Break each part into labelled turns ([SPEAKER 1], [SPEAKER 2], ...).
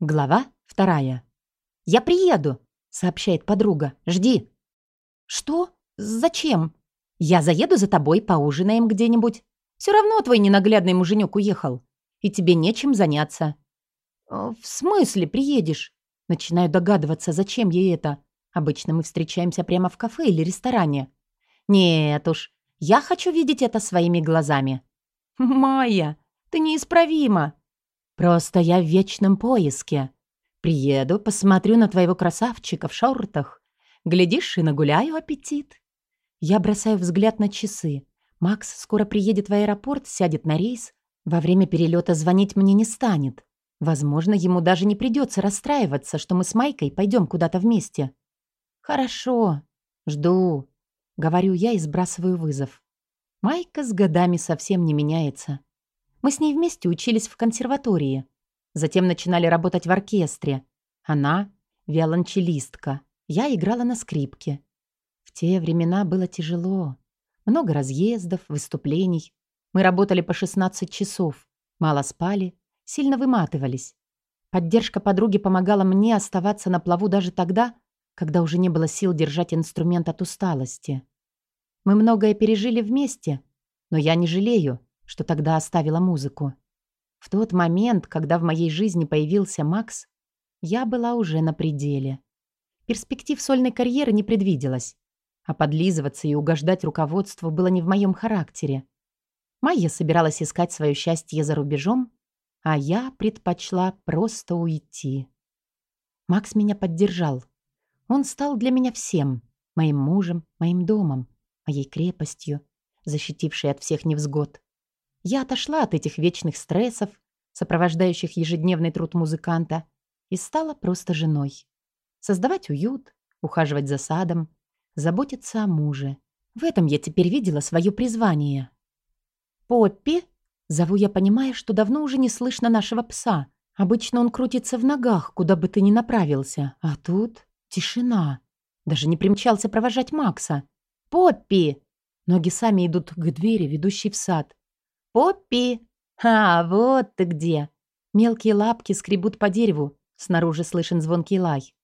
[SPEAKER 1] Глава вторая. «Я приеду», — сообщает подруга. «Жди». «Что? Зачем?» «Я заеду за тобой, поужинаем где-нибудь. Все равно твой ненаглядный муженек уехал, и тебе нечем заняться». «Э, «В смысле приедешь?» Начинаю догадываться, зачем ей это. Обычно мы встречаемся прямо в кафе или ресторане. «Нет уж, я хочу видеть это своими глазами». «Майя, ты неисправима», Просто я в вечном поиске. Приеду, посмотрю на твоего красавчика в шортах. Глядишь, и нагуляю аппетит. Я бросаю взгляд на часы. Макс скоро приедет в аэропорт, сядет на рейс. Во время перелета звонить мне не станет. Возможно, ему даже не придется расстраиваться, что мы с Майкой пойдем куда-то вместе. Хорошо, жду. Говорю я и сбрасываю вызов. Майка с годами совсем не меняется. Мы с ней вместе учились в консерватории. Затем начинали работать в оркестре. Она — виолончелистка. Я играла на скрипке. В те времена было тяжело. Много разъездов, выступлений. Мы работали по 16 часов. Мало спали, сильно выматывались. Поддержка подруги помогала мне оставаться на плаву даже тогда, когда уже не было сил держать инструмент от усталости. Мы многое пережили вместе, но я не жалею, что тогда оставила музыку. В тот момент, когда в моей жизни появился Макс, я была уже на пределе. Перспектив сольной карьеры не предвиделось, а подлизываться и угождать руководству было не в моем характере. Майя собиралась искать свое счастье за рубежом, а я предпочла просто уйти. Макс меня поддержал. Он стал для меня всем — моим мужем, моим домом, моей крепостью, защитившей от всех невзгод. Я отошла от этих вечных стрессов, сопровождающих ежедневный труд музыканта, и стала просто женой. Создавать уют, ухаживать за садом, заботиться о муже. В этом я теперь видела свое призвание. «Поппи?» Зову я, понимая, что давно уже не слышно нашего пса. Обычно он крутится в ногах, куда бы ты ни направился. А тут тишина. Даже не примчался провожать Макса. «Поппи!» Ноги сами идут к двери, ведущей в сад. «Поппи! А, вот ты где!» Мелкие лапки скребут по дереву, снаружи слышен звонкий лай.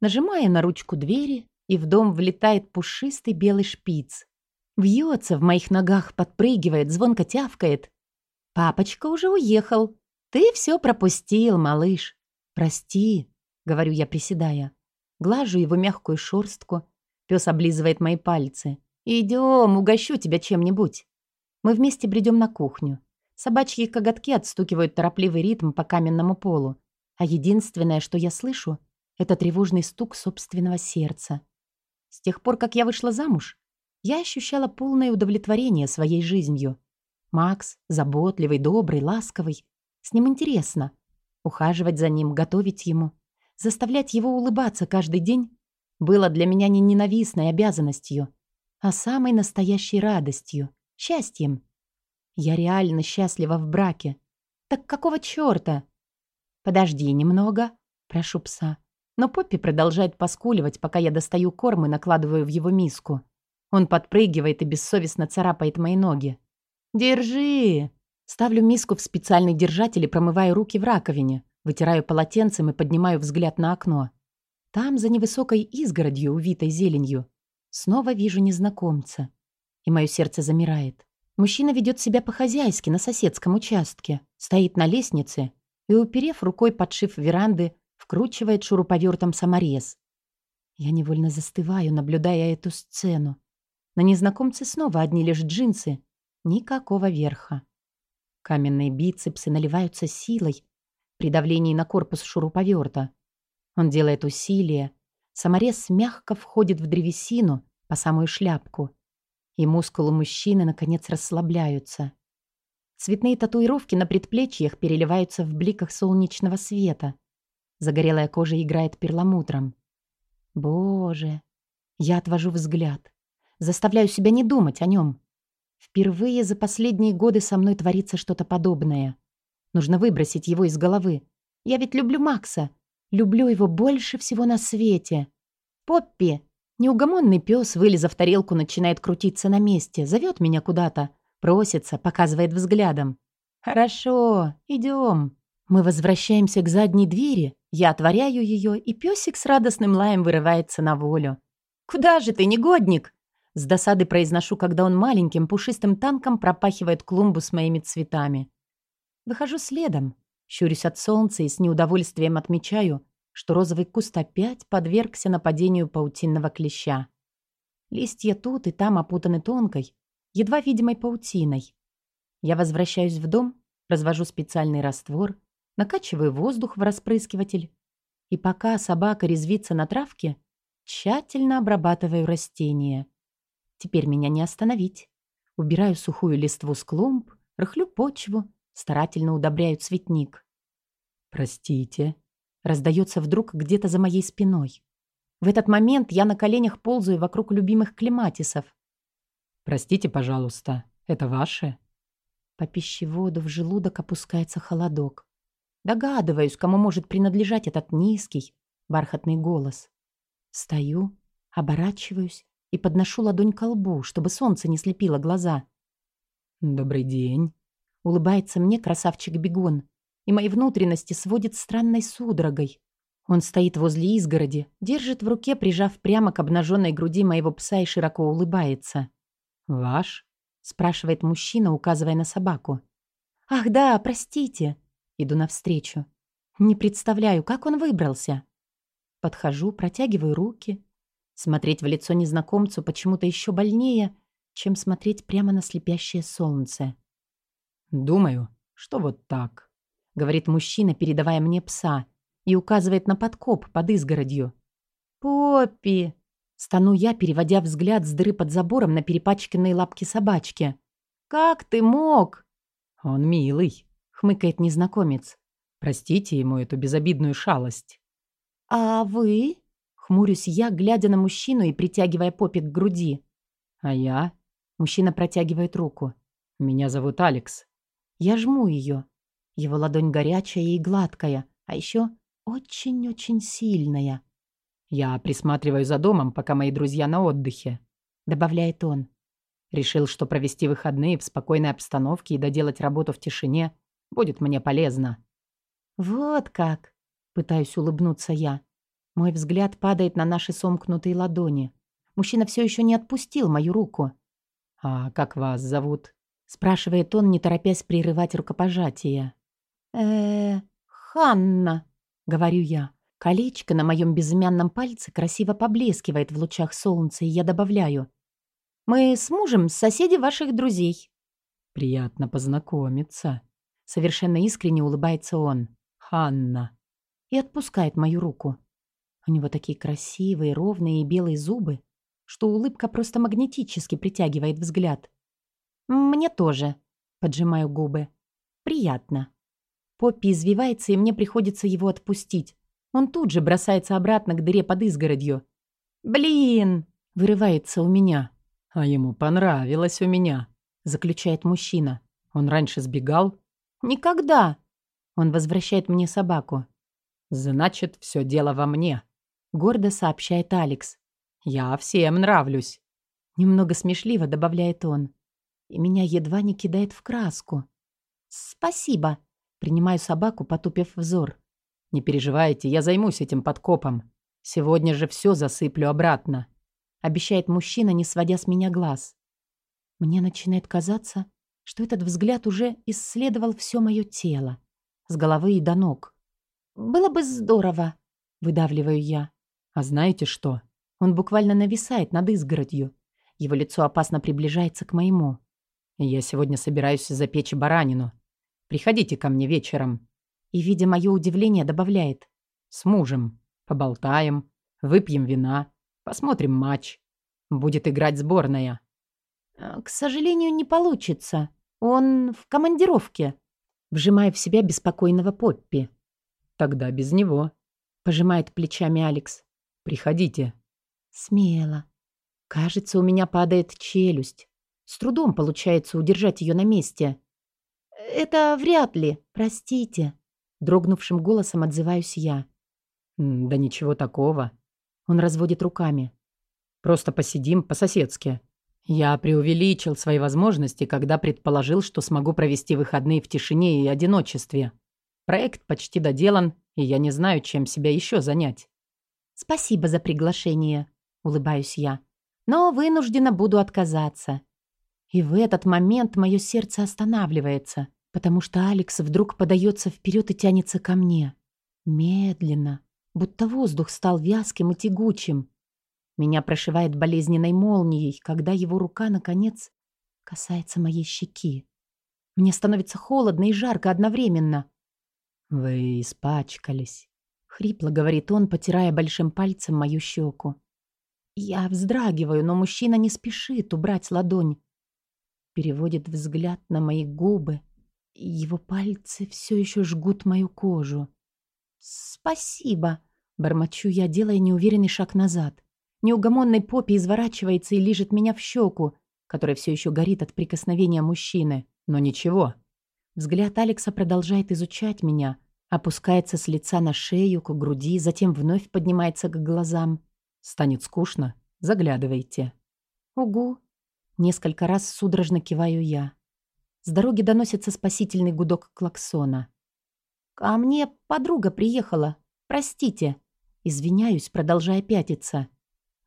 [SPEAKER 1] Нажимая на ручку двери, и в дом влетает пушистый белый шпиц. Вьется в моих ногах, подпрыгивает, звонко тявкает. «Папочка уже уехал. Ты все пропустил, малыш. Прости», — говорю я, приседая. Глажу его мягкую шорстку. Пес облизывает мои пальцы. «Идем, угощу тебя чем-нибудь». Мы вместе бредем на кухню. Собачьи коготки отстукивают торопливый ритм по каменному полу. А единственное, что я слышу, это тревожный стук собственного сердца. С тех пор, как я вышла замуж, я ощущала полное удовлетворение своей жизнью. Макс заботливый, добрый, ласковый. С ним интересно. Ухаживать за ним, готовить ему, заставлять его улыбаться каждый день было для меня не ненавистной обязанностью, а самой настоящей радостью счастьем. Я реально счастлива в браке. Так какого чёрта? Подожди немного, прошу пса. Но Поппи продолжает поскуливать, пока я достаю корм и накладываю в его миску. Он подпрыгивает и бессовестно царапает мои ноги. «Держи!» Ставлю миску в специальный держатель и промываю руки в раковине, вытираю полотенцем и поднимаю взгляд на окно. Там, за невысокой изгородью, увитой зеленью, снова вижу незнакомца и мое сердце замирает. Мужчина ведет себя по-хозяйски на соседском участке, стоит на лестнице и, уперев рукой подшив веранды, вкручивает шуруповертом саморез. Я невольно застываю, наблюдая эту сцену. На незнакомце снова одни лишь джинсы, никакого верха. Каменные бицепсы наливаются силой при давлении на корпус шуруповерта. Он делает усилие. Саморез мягко входит в древесину по самую шляпку и мускулы мужчины, наконец, расслабляются. Цветные татуировки на предплечьях переливаются в бликах солнечного света. Загорелая кожа играет перламутром. Боже! Я отвожу взгляд. Заставляю себя не думать о нем. Впервые за последние годы со мной творится что-то подобное. Нужно выбросить его из головы. Я ведь люблю Макса. Люблю его больше всего на свете. «Поппи!» Неугомонный пес, вылезав тарелку, начинает крутиться на месте, зовет меня куда-то, просится, показывает взглядом. «Хорошо, идем». Мы возвращаемся к задней двери, я отворяю ее, и песик с радостным лаем вырывается на волю. «Куда же ты, негодник?» С досады произношу, когда он маленьким пушистым танком пропахивает клумбу с моими цветами. Выхожу следом, щурюсь от солнца и с неудовольствием отмечаю, что розовый куст опять подвергся нападению паутинного клеща. Листья тут и там опутаны тонкой, едва видимой паутиной. Я возвращаюсь в дом, развожу специальный раствор, накачиваю воздух в распрыскиватель и пока собака резвится на травке, тщательно обрабатываю растения. Теперь меня не остановить. Убираю сухую листву с клумб, рыхлю почву, старательно удобряю цветник. «Простите», — раздается вдруг где-то за моей спиной. В этот момент я на коленях ползаю вокруг любимых клематисов. «Простите, пожалуйста, это ваше?» По пищеводу в желудок опускается холодок. Догадываюсь, кому может принадлежать этот низкий, бархатный голос. Стою, оборачиваюсь и подношу ладонь к лбу, чтобы солнце не слепило глаза. «Добрый день», — улыбается мне красавчик-бегун, и мои внутренности сводит странной судорогой. Он стоит возле изгороди, держит в руке, прижав прямо к обнаженной груди моего пса и широко улыбается. «Ваш?» — спрашивает мужчина, указывая на собаку. «Ах да, простите!» Иду навстречу. Не представляю, как он выбрался. Подхожу, протягиваю руки. Смотреть в лицо незнакомцу почему-то еще больнее, чем смотреть прямо на слепящее солнце. «Думаю, что вот так», — говорит мужчина, передавая мне пса, и указывает на подкоп под изгородью. «Поппи!» — стану я, переводя взгляд с дыры под забором на перепачканные лапки собачки. «Как ты мог?» «Он милый», — хмыкает незнакомец. «Простите ему эту безобидную шалость». «А вы?» — хмурюсь я, глядя на мужчину и притягивая Поппи к груди. «А я?» — мужчина протягивает руку. «Меня зовут Алекс». Я жму ее. Его ладонь горячая и гладкая, а еще очень-очень сильная. «Я присматриваю за домом, пока мои друзья на отдыхе», — добавляет он. Решил, что провести выходные в спокойной обстановке и доделать работу в тишине будет мне полезно. «Вот как!» — пытаюсь улыбнуться я. Мой взгляд падает на наши сомкнутые ладони. Мужчина все еще не отпустил мою руку. «А как вас зовут?» — спрашивает он, не торопясь прерывать рукопожатие. Э Ханна», — говорю я. Колечко на моем безымянном пальце красиво поблескивает в лучах солнца, и я добавляю. «Мы с мужем соседи ваших друзей». «Приятно познакомиться», — совершенно искренне улыбается он. «Ханна». И отпускает мою руку. У него такие красивые, ровные и белые зубы, что улыбка просто магнетически притягивает взгляд. «Мне тоже», — поджимаю губы. «Приятно». Поппи извивается, и мне приходится его отпустить. Он тут же бросается обратно к дыре под изгородью. «Блин!» — вырывается у меня. «А ему понравилось у меня», — заключает мужчина. «Он раньше сбегал?» «Никогда!» Он возвращает мне собаку. «Значит, все дело во мне», — гордо сообщает Алекс. «Я всем нравлюсь», — немного смешливо добавляет он. И меня едва не кидает в краску. «Спасибо», Принимаю собаку, потупив взор. «Не переживайте, я займусь этим подкопом. Сегодня же все засыплю обратно», — обещает мужчина, не сводя с меня глаз. Мне начинает казаться, что этот взгляд уже исследовал все мое тело, с головы и до ног. «Было бы здорово», — выдавливаю я. «А знаете что? Он буквально нависает над изгородью. Его лицо опасно приближается к моему. Я сегодня собираюсь запечь баранину. Приходите ко мне вечером». И, видя мое удивление, добавляет. «С мужем. Поболтаем. Выпьем вина. Посмотрим матч. Будет играть сборная». «Э, «К сожалению, не получится. Он в командировке», вжимая в себя беспокойного Поппи. «Тогда без него», — пожимает плечами Алекс. «Приходите». Смело. Кажется, у меня падает челюсть. С трудом получается удержать ее на месте. «Это вряд ли, простите», — дрогнувшим голосом отзываюсь я. «Да ничего такого». Он разводит руками. «Просто посидим по-соседски. Я преувеличил свои возможности, когда предположил, что смогу провести выходные в тишине и одиночестве.
[SPEAKER 2] Проект почти доделан, и я не знаю, чем себя еще занять.
[SPEAKER 1] «Спасибо за приглашение», — улыбаюсь я. «Но вынуждена буду отказаться». И в этот момент мое сердце останавливается, потому что Алекс вдруг подается вперед и тянется ко мне. Медленно, будто воздух стал вязким и тягучим. Меня прошивает болезненной молнией, когда его рука, наконец, касается моей щеки. Мне становится холодно и жарко одновременно.
[SPEAKER 2] «Вы испачкались», —
[SPEAKER 1] хрипло говорит он, потирая большим пальцем мою щеку. Я вздрагиваю, но мужчина не спешит убрать ладонь. Переводит взгляд на мои губы. Его пальцы все еще жгут мою кожу. «Спасибо», — бормочу я, делая неуверенный шаг назад. Неугомонный попе изворачивается и лижет меня в щеку, которая все еще горит от прикосновения мужчины.
[SPEAKER 2] Но ничего.
[SPEAKER 1] Взгляд Алекса продолжает изучать меня, опускается с лица на шею, к груди, затем вновь поднимается к глазам.
[SPEAKER 2] Станет скучно? Заглядывайте.
[SPEAKER 1] Угу. Несколько раз судорожно киваю я. С дороги доносится спасительный гудок клаксона. «Ко мне подруга приехала. Простите». Извиняюсь, продолжая пятиться.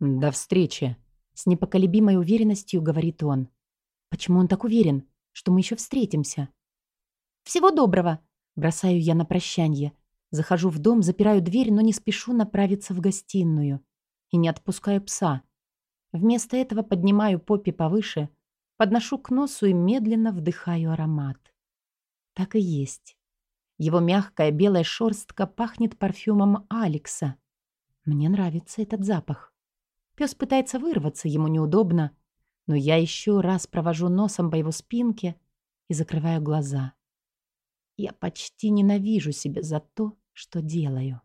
[SPEAKER 2] «До встречи», —
[SPEAKER 1] с непоколебимой уверенностью говорит он. «Почему он так уверен, что мы еще встретимся?» «Всего доброго», — бросаю я на прощанье. Захожу в дом, запираю дверь, но не спешу направиться в гостиную. И не отпускаю пса. Вместо этого поднимаю Поппи повыше, подношу к носу и медленно вдыхаю аромат. Так и есть. Его мягкая белая шерстка пахнет парфюмом Алекса. Мне нравится этот запах. Пес пытается вырваться, ему неудобно, но я еще раз провожу носом по его спинке и закрываю глаза. Я почти ненавижу себя за то, что делаю.